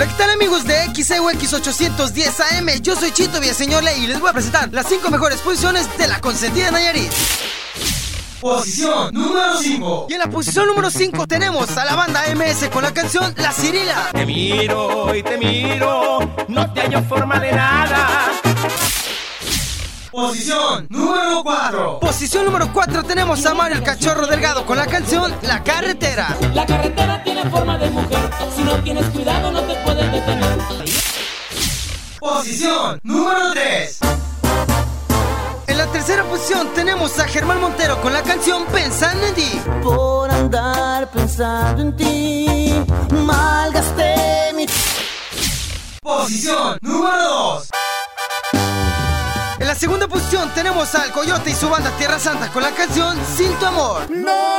Hola, ¿qué tal amigos de XEUX 810 AM? Yo soy Chito Villaseñor Ley y les voy a presentar las 5 mejores posiciones de la consentida Nayarit. Posición número 5. Y en la posición número 5 tenemos a la banda MS con la canción La Cirila. Te miro y te miro, no te hallo forma de nada. Posición número 4. Posición número 4 tenemos a Mario el Cachorro Delgado con la canción La Carretera. La carretera tiene forma de mujer, si no tienes cuidado Posición número 3. En la tercera posición tenemos a Germán Montero con la canción Pensando en ti. Por andar pensando en ti, malgasté mi... Posición número 2. En la segunda posición tenemos al Coyote y su banda Tierra Santa con la canción Sin tu amor. No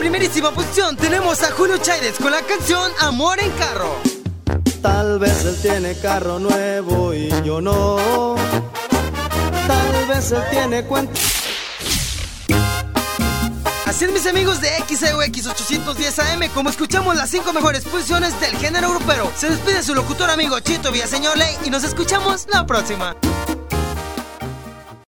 primerísima posición tenemos a Julio Chávez con la canción Amor en Carro. Tal vez él tiene carro nuevo y yo no. Tal vez él tiene cuenta. Así es mis amigos de XEUX 810 AM, como escuchamos las 5 mejores posiciones del género europeo. Se despide su locutor amigo Chito Villaseñor Ley y nos escuchamos la próxima.